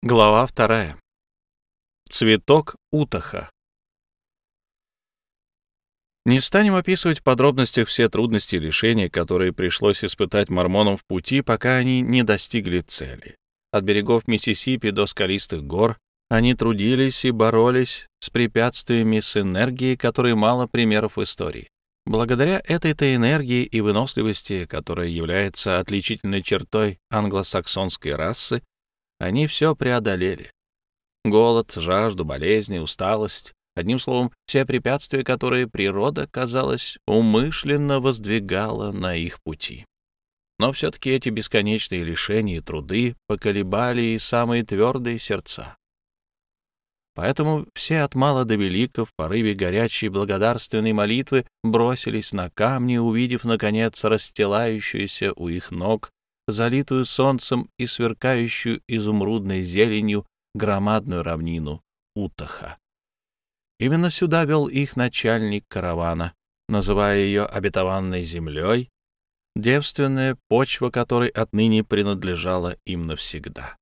Глава вторая. Цветок Утаха. Не станем описывать в подробностях все трудности и лишения, которые пришлось испытать мормонам в пути, пока они не достигли цели. От берегов Миссисипи до скалистых гор они трудились и боролись с препятствиями с энергией, которой мало примеров в истории. Благодаря этой-то энергии и выносливости, которая является отличительной чертой англосаксонской расы, они все преодолели. Голод, жажду, болезни, усталость. Одним словом, все препятствия, которые природа, казалось, умышленно воздвигала на их пути. Но все-таки эти бесконечные лишения и труды поколебали и самые твердые сердца. Поэтому все от мала до велика в порыве горячей благодарственной молитвы бросились на камни, увидев, наконец, расстилающуюся у их ног залитую солнцем и сверкающую изумрудной зеленью громадную равнину Утаха. Именно сюда вел их начальник каравана, называя ее обетованной землей, девственная почва которой отныне принадлежала им навсегда.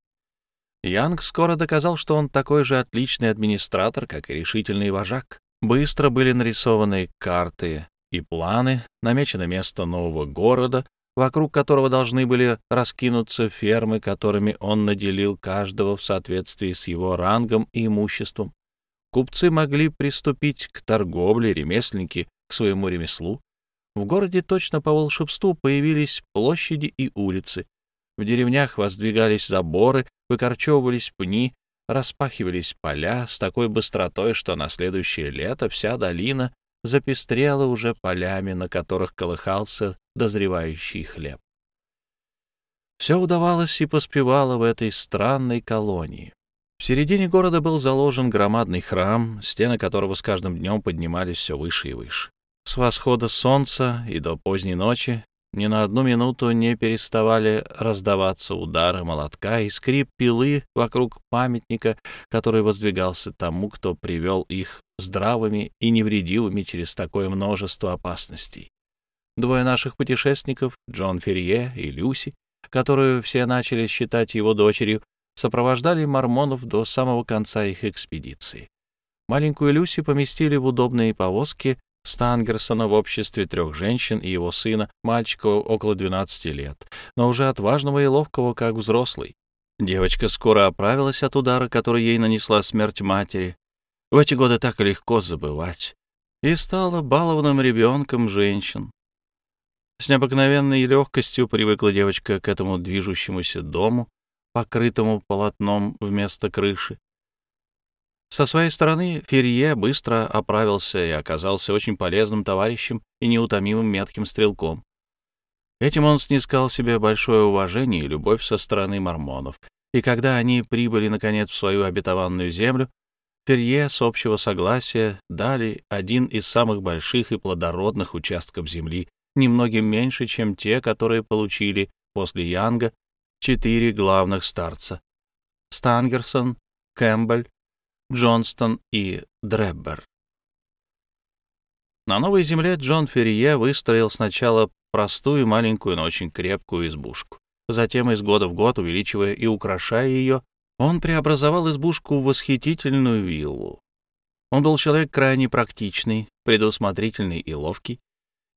Янг скоро доказал, что он такой же отличный администратор, как и решительный вожак. Быстро были нарисованы карты и планы, намечено место нового города, вокруг которого должны были раскинуться фермы, которыми он наделил каждого в соответствии с его рангом и имуществом. Купцы могли приступить к торговле, ремесленники — к своему ремеслу. В городе точно по волшебству появились площади и улицы. В деревнях воздвигались заборы, выкорчевывались пни, распахивались поля с такой быстротой, что на следующее лето вся долина запестрела уже полями, на которых колыхался дозревающий хлеб. Все удавалось и поспевало в этой странной колонии. В середине города был заложен громадный храм, стены которого с каждым днем поднимались все выше и выше. С восхода солнца и до поздней ночи ни на одну минуту не переставали раздаваться удары молотка и скрип пилы вокруг памятника, который воздвигался тому, кто привел их здравыми и невредимыми через такое множество опасностей. Двое наших путешественников, Джон Ферье и Люси, которую все начали считать его дочерью, сопровождали мормонов до самого конца их экспедиции. Маленькую Люси поместили в удобные повозки Стангерсона в обществе трех женщин и его сына, мальчика около 12 лет, но уже отважного и ловкого, как взрослый. Девочка скоро оправилась от удара, который ей нанесла смерть матери. В эти годы так легко забывать. И стала балованным ребенком женщин. С необыкновенной легкостью привыкла девочка к этому движущемуся дому, покрытому полотном вместо крыши. Со своей стороны Ферье быстро оправился и оказался очень полезным товарищем и неутомимым метким стрелком. Этим он снискал себе большое уважение и любовь со стороны мормонов, и когда они прибыли, наконец, в свою обетованную землю, Ферье с общего согласия дали один из самых больших и плодородных участков земли немногим меньше, чем те, которые получили после Янга четыре главных старца — Стангерсон, Кэмпбелл, Джонстон и Дреббер. На новой земле Джон Феррие выстроил сначала простую маленькую, но очень крепкую избушку. Затем, из года в год, увеличивая и украшая ее, он преобразовал избушку в восхитительную виллу. Он был человек крайне практичный, предусмотрительный и ловкий.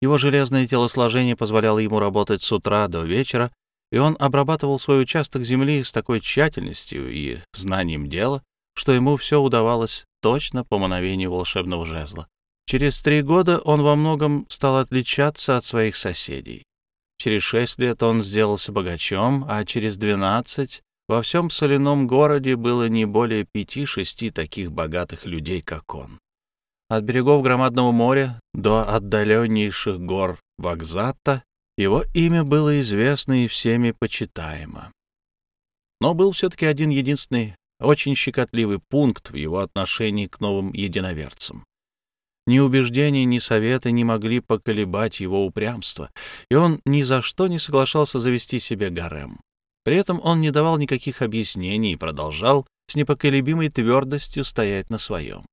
Его железное телосложение позволяло ему работать с утра до вечера, и он обрабатывал свой участок земли с такой тщательностью и знанием дела, что ему все удавалось точно по мановению волшебного жезла. Через три года он во многом стал отличаться от своих соседей. Через шесть лет он сделался богачом, а через двенадцать во всем соляном городе было не более пяти-шести таких богатых людей, как он. От берегов громадного моря до отдаленнейших гор Вокзата его имя было известно и всеми почитаемо. Но был все-таки один единственный, очень щекотливый пункт в его отношении к новым единоверцам. Ни убеждения, ни советы не могли поколебать его упрямство, и он ни за что не соглашался завести себе гарем. При этом он не давал никаких объяснений и продолжал с непоколебимой твердостью стоять на своем.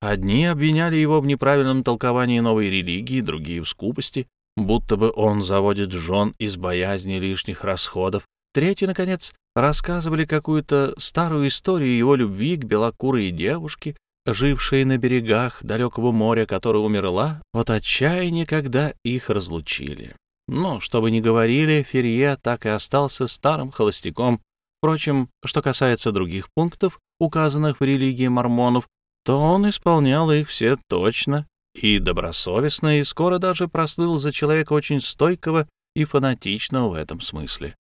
Одни обвиняли его в неправильном толковании новой религии, другие — в скупости, будто бы он заводит жен из боязни лишних расходов, Третьи, наконец, рассказывали какую-то старую историю его любви к белокурой девушке, жившей на берегах далекого моря, которая умерла от отчаяния, когда их разлучили. Но, что бы ни говорили, Ферье так и остался старым холостяком. Впрочем, что касается других пунктов, указанных в религии мормонов, то он исполнял их все точно и добросовестно, и скоро даже прослыл за человека очень стойкого и фанатичного в этом смысле.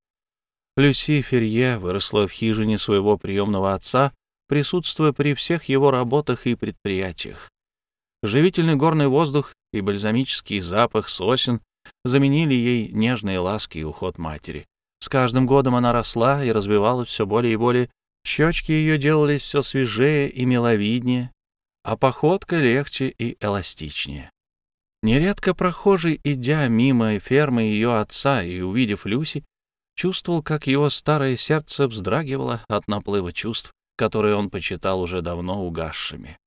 Люси Ферье выросла в хижине своего приемного отца, присутствуя при всех его работах и предприятиях. Живительный горный воздух и бальзамический запах сосен заменили ей нежные ласки и уход матери. С каждым годом она росла и развивалась все более и более. Щечки ее делались все свежее и миловиднее, а походка легче и эластичнее. Нередко прохожий, идя мимо фермы ее отца и увидев Люси, чувствовал, как его старое сердце вздрагивало от наплыва чувств, которые он почитал уже давно угасшими.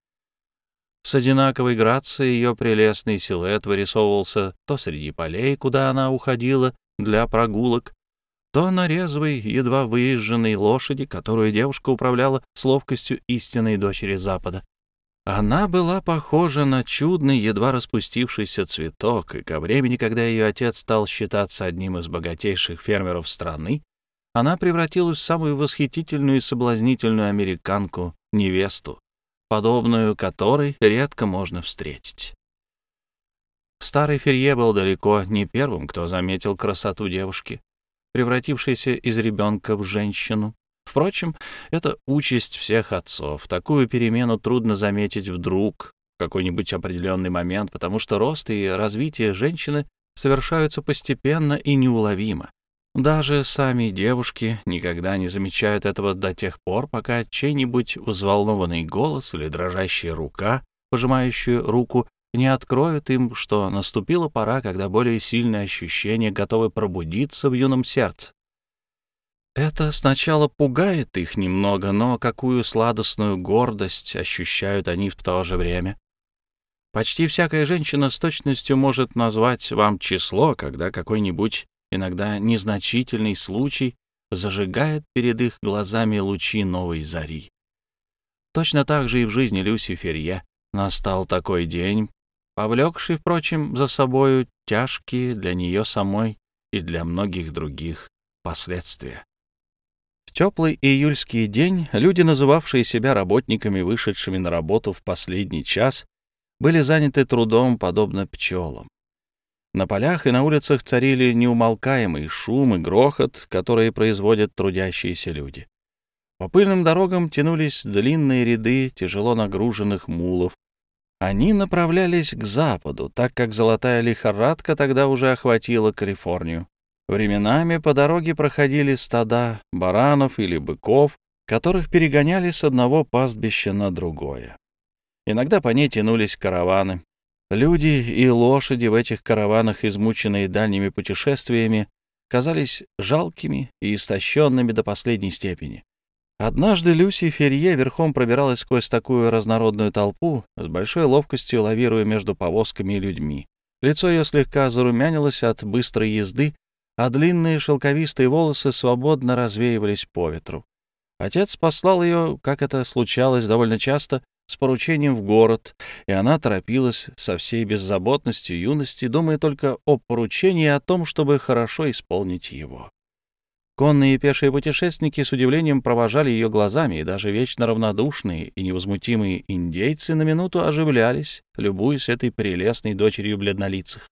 С одинаковой грацией ее прелестный силуэт вырисовывался то среди полей, куда она уходила для прогулок, то на резвой, едва выезженной лошади, которую девушка управляла с ловкостью истинной дочери Запада. Она была похожа на чудный, едва распустившийся цветок, и ко времени, когда ее отец стал считаться одним из богатейших фермеров страны, она превратилась в самую восхитительную и соблазнительную американку, невесту, подобную которой редко можно встретить. Старый Ферье был далеко не первым, кто заметил красоту девушки, превратившейся из ребенка в женщину. Впрочем, это участь всех отцов. Такую перемену трудно заметить вдруг, в какой-нибудь определенный момент, потому что рост и развитие женщины совершаются постепенно и неуловимо. Даже сами девушки никогда не замечают этого до тех пор, пока чей-нибудь взволнованный голос или дрожащая рука, пожимающая руку, не откроют им, что наступила пора, когда более сильные ощущения готовы пробудиться в юном сердце. Это сначала пугает их немного, но какую сладостную гордость ощущают они в то же время. Почти всякая женщина с точностью может назвать вам число, когда какой-нибудь, иногда незначительный случай зажигает перед их глазами лучи новой зари. Точно так же и в жизни Люси Ферье настал такой день, повлекший, впрочем, за собою тяжкие для нее самой и для многих других последствия теплый июльский день люди, называвшие себя работниками, вышедшими на работу в последний час, были заняты трудом, подобно пчелам. На полях и на улицах царили неумолкаемый шум и грохот, которые производят трудящиеся люди. По пыльным дорогам тянулись длинные ряды тяжело нагруженных мулов. Они направлялись к западу, так как золотая лихорадка тогда уже охватила Калифорнию. Временами по дороге проходили стада баранов или быков, которых перегоняли с одного пастбища на другое. Иногда по ней тянулись караваны. Люди и лошади в этих караванах, измученные дальними путешествиями, казались жалкими и истощенными до последней степени. Однажды Люси Ферье верхом пробиралась сквозь такую разнородную толпу, с большой ловкостью лавируя между повозками и людьми. Лицо ее слегка зарумянилось от быстрой езды, а длинные шелковистые волосы свободно развеивались по ветру. Отец послал ее, как это случалось довольно часто, с поручением в город, и она торопилась со всей беззаботностью юности, думая только о поручении и о том, чтобы хорошо исполнить его. Конные и пешие путешественники с удивлением провожали ее глазами, и даже вечно равнодушные и невозмутимые индейцы на минуту оживлялись, любуясь этой прелестной дочерью бледнолицых.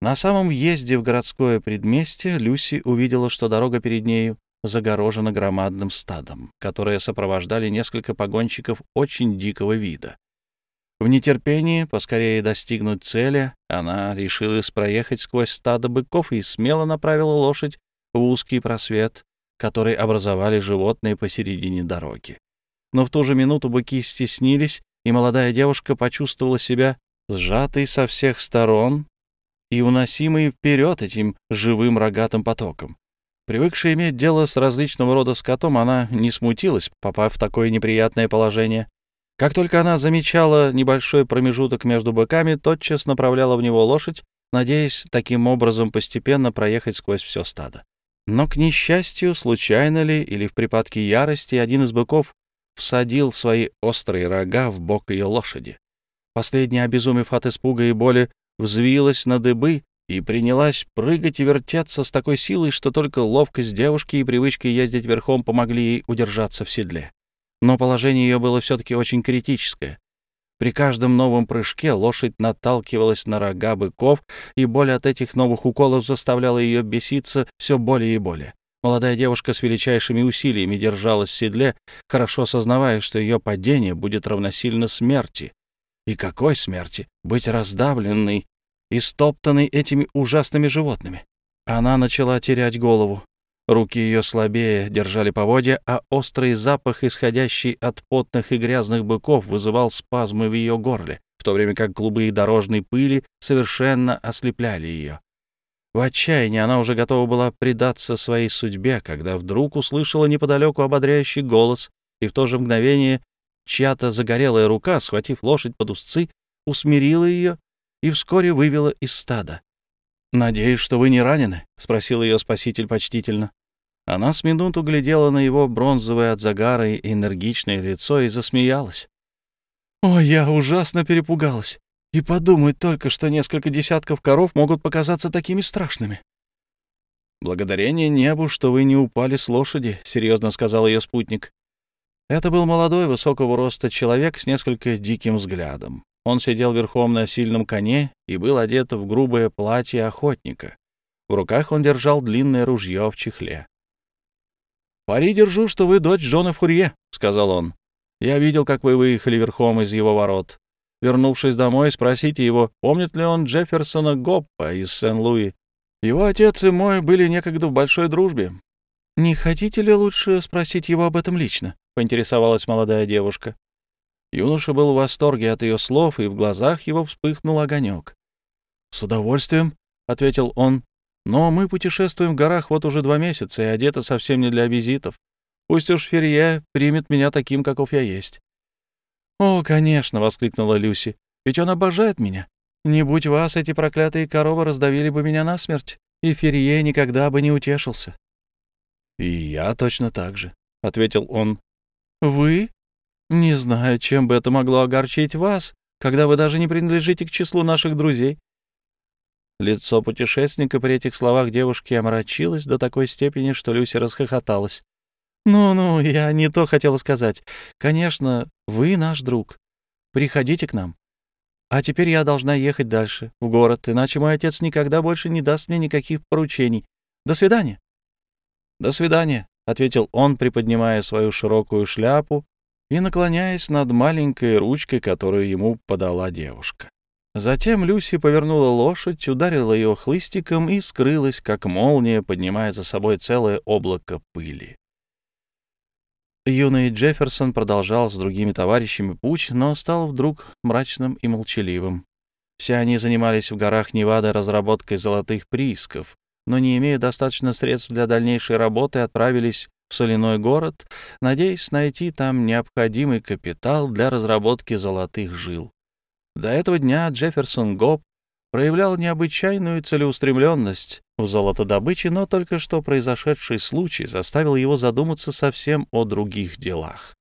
На самом въезде в городское предместье Люси увидела, что дорога перед нею загорожена громадным стадом, которое сопровождали несколько погонщиков очень дикого вида. В нетерпении поскорее достигнуть цели, она решилась проехать сквозь стадо быков и смело направила лошадь в узкий просвет, который образовали животные посередине дороги. Но в ту же минуту быки стеснились, и молодая девушка почувствовала себя сжатой со всех сторон и уносимые вперед этим живым рогатым потоком. Привыкшая иметь дело с различного рода скотом, она не смутилась, попав в такое неприятное положение. Как только она замечала небольшой промежуток между быками, тотчас направляла в него лошадь, надеясь таким образом постепенно проехать сквозь все стадо. Но, к несчастью, случайно ли или в припадке ярости, один из быков всадил свои острые рога в бок ее лошади. Последняя, обезумев от испуга и боли, взвилась на дыбы и принялась прыгать и вертеться с такой силой, что только ловкость девушки и привычка ездить верхом помогли ей удержаться в седле. Но положение ее было все-таки очень критическое. При каждом новом прыжке лошадь наталкивалась на рога быков, и боль от этих новых уколов заставляла ее беситься все более и более. Молодая девушка с величайшими усилиями держалась в седле, хорошо сознавая, что ее падение будет равносильно смерти. И какой смерти? Быть раздавленной и стоптанной этими ужасными животными. Она начала терять голову. Руки ее слабее держали поводья, а острый запах, исходящий от потных и грязных быков, вызывал спазмы в ее горле, в то время как клубы дорожной пыли совершенно ослепляли ее. В отчаянии она уже готова была предаться своей судьбе, когда вдруг услышала неподалеку ободряющий голос, и в то же мгновение чья-то загорелая рука, схватив лошадь под узцы, усмирила ее и вскоре вывела из стада. «Надеюсь, что вы не ранены?» — спросил ее спаситель почтительно. Она с минуту глядела на его бронзовое от загара и энергичное лицо и засмеялась. «О, я ужасно перепугалась. И подумать только, что несколько десятков коров могут показаться такими страшными». «Благодарение небу, что вы не упали с лошади», — серьезно сказал ее спутник. Это был молодой, высокого роста человек с несколько диким взглядом. Он сидел верхом на сильном коне и был одет в грубое платье охотника. В руках он держал длинное ружье в чехле. «Пари держу, что вы дочь Джона Фурье», — сказал он. «Я видел, как вы выехали верхом из его ворот. Вернувшись домой, спросите его, помнит ли он Джефферсона Гоппа из Сен-Луи. Его отец и мой были некогда в большой дружбе. «Не хотите ли лучше спросить его об этом лично?» — поинтересовалась молодая девушка. Юноша был в восторге от ее слов, и в глазах его вспыхнул огонек. «С удовольствием», — ответил он, — «но мы путешествуем в горах вот уже два месяца и одеты совсем не для визитов. Пусть уж Ферье примет меня таким, каков я есть». «О, конечно», — воскликнула Люси, — «ведь он обожает меня. Не будь вас, эти проклятые коровы раздавили бы меня насмерть, и Ферье никогда бы не утешился». «И я точно так же», — ответил он. «Вы?» Не знаю, чем бы это могло огорчить вас, когда вы даже не принадлежите к числу наших друзей. Лицо путешественника при этих словах девушки омрачилось до такой степени, что Люся расхохоталась. «Ну-ну, я не то хотела сказать. Конечно, вы наш друг. Приходите к нам. А теперь я должна ехать дальше, в город, иначе мой отец никогда больше не даст мне никаких поручений. До свидания». «До свидания», — ответил он, приподнимая свою широкую шляпу и наклоняясь над маленькой ручкой, которую ему подала девушка. Затем Люси повернула лошадь, ударила ее хлыстиком и скрылась, как молния, поднимая за собой целое облако пыли. Юный Джефферсон продолжал с другими товарищами путь, но стал вдруг мрачным и молчаливым. Все они занимались в горах Невада разработкой золотых приисков, но, не имея достаточно средств для дальнейшей работы, отправились в соляной город, надеясь найти там необходимый капитал для разработки золотых жил. До этого дня Джефферсон Гоб проявлял необычайную целеустремленность в золотодобыче, но только что произошедший случай заставил его задуматься совсем о других делах.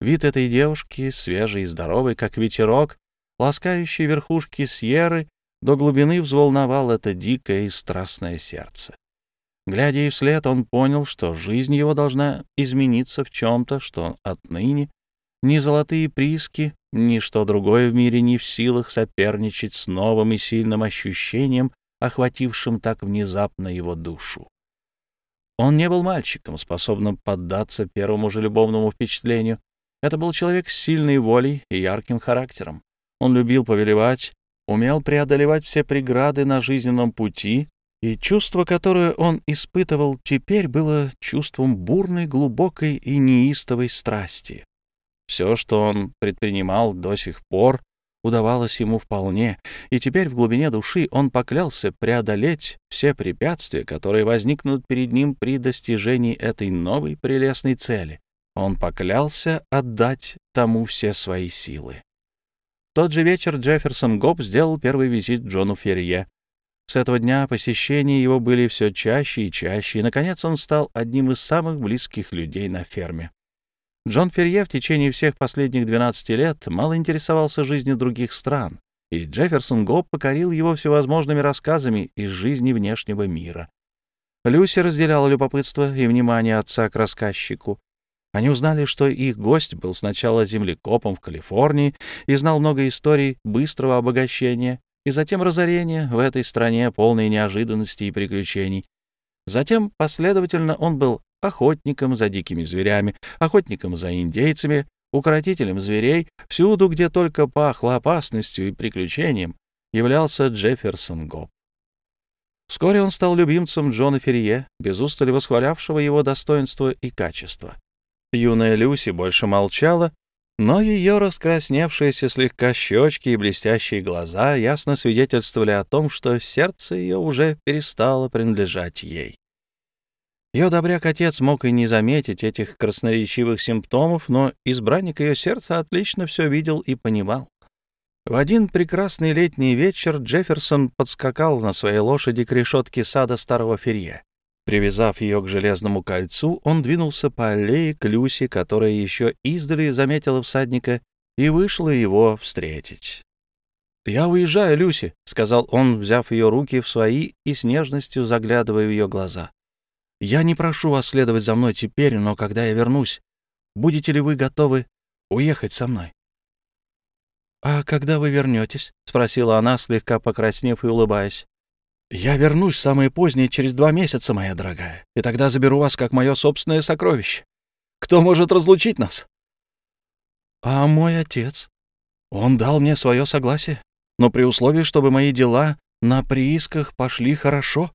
Вид этой девушки, свежий и здоровый, как ветерок, ласкающий верхушки Сьерры, до глубины взволновал это дикое и страстное сердце. Глядя ей вслед, он понял, что жизнь его должна измениться в чем-то, что отныне ни золотые прииски, ни что другое в мире не в силах соперничать с новым и сильным ощущением, охватившим так внезапно его душу. Он не был мальчиком, способным поддаться первому же любовному впечатлению. Это был человек с сильной волей и ярким характером. Он любил повелевать, умел преодолевать все преграды на жизненном пути, и чувство, которое он испытывал теперь, было чувством бурной, глубокой и неистовой страсти. Все, что он предпринимал до сих пор, удавалось ему вполне, и теперь в глубине души он поклялся преодолеть все препятствия, которые возникнут перед ним при достижении этой новой прелестной цели. Он поклялся отдать тому все свои силы. Тот же вечер Джефферсон Гоб сделал первый визит Джону Ферье, С этого дня посещения его были все чаще и чаще, и, наконец, он стал одним из самых близких людей на ферме. Джон Ферье в течение всех последних 12 лет мало интересовался жизнью других стран, и Джефферсон Гоб покорил его всевозможными рассказами из жизни внешнего мира. Люси разделяла любопытство и внимание отца к рассказчику. Они узнали, что их гость был сначала землекопом в Калифорнии и знал много историй быстрого обогащения, и затем разорения в этой стране, полной неожиданностей и приключений. Затем, последовательно, он был охотником за дикими зверями, охотником за индейцами, укротителем зверей, всюду, где только пахло опасностью и приключением, являлся Джефферсон Гоб. Вскоре он стал любимцем Джона Ферье, без устали восхвалявшего его достоинство и качество. Юная Люси больше молчала, но ее раскрасневшиеся слегка щечки и блестящие глаза ясно свидетельствовали о том, что сердце ее уже перестало принадлежать ей. Ее добряк-отец мог и не заметить этих красноречивых симптомов, но избранник ее сердца отлично все видел и понимал. В один прекрасный летний вечер Джефферсон подскакал на своей лошади к решетке сада старого Ферье. Привязав ее к железному кольцу, он двинулся по аллее к Люси, которая еще издали заметила всадника и вышла его встретить. «Я уезжаю, Люси», — сказал он, взяв ее руки в свои и с нежностью заглядывая в ее глаза. Я не прошу вас следовать за мной теперь, но когда я вернусь, будете ли вы готовы уехать со мной? — А когда вы вернетесь? — спросила она, слегка покраснев и улыбаясь. — Я вернусь самое позднее, через два месяца, моя дорогая, и тогда заберу вас как мое собственное сокровище. Кто может разлучить нас? — А мой отец? Он дал мне свое согласие, но при условии, чтобы мои дела на приисках пошли хорошо.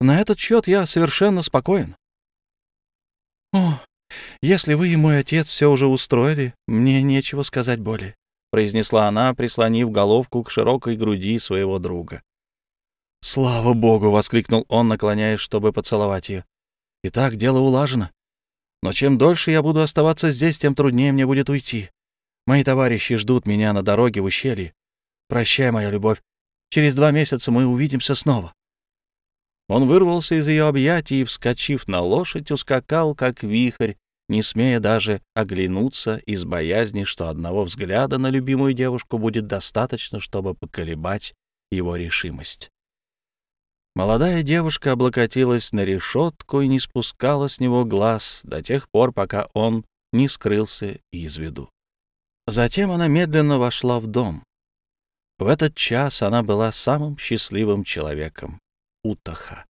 На этот счет я совершенно спокоен. «О, если вы и мой отец все уже устроили, мне нечего сказать более», — произнесла она, прислонив головку к широкой груди своего друга. «Слава богу!» — воскликнул он, наклоняясь, чтобы поцеловать ее. «Итак, дело улажено. Но чем дольше я буду оставаться здесь, тем труднее мне будет уйти. Мои товарищи ждут меня на дороге в ущелье. Прощай, моя любовь. Через два месяца мы увидимся снова». Он вырвался из ее объятий и, вскочив на лошадь, ускакал, как вихрь, не смея даже оглянуться из боязни, что одного взгляда на любимую девушку будет достаточно, чтобы поколебать его решимость. Молодая девушка облокотилась на решетку и не спускала с него глаз до тех пор, пока он не скрылся из виду. Затем она медленно вошла в дом. В этот час она была самым счастливым человеком Утаха.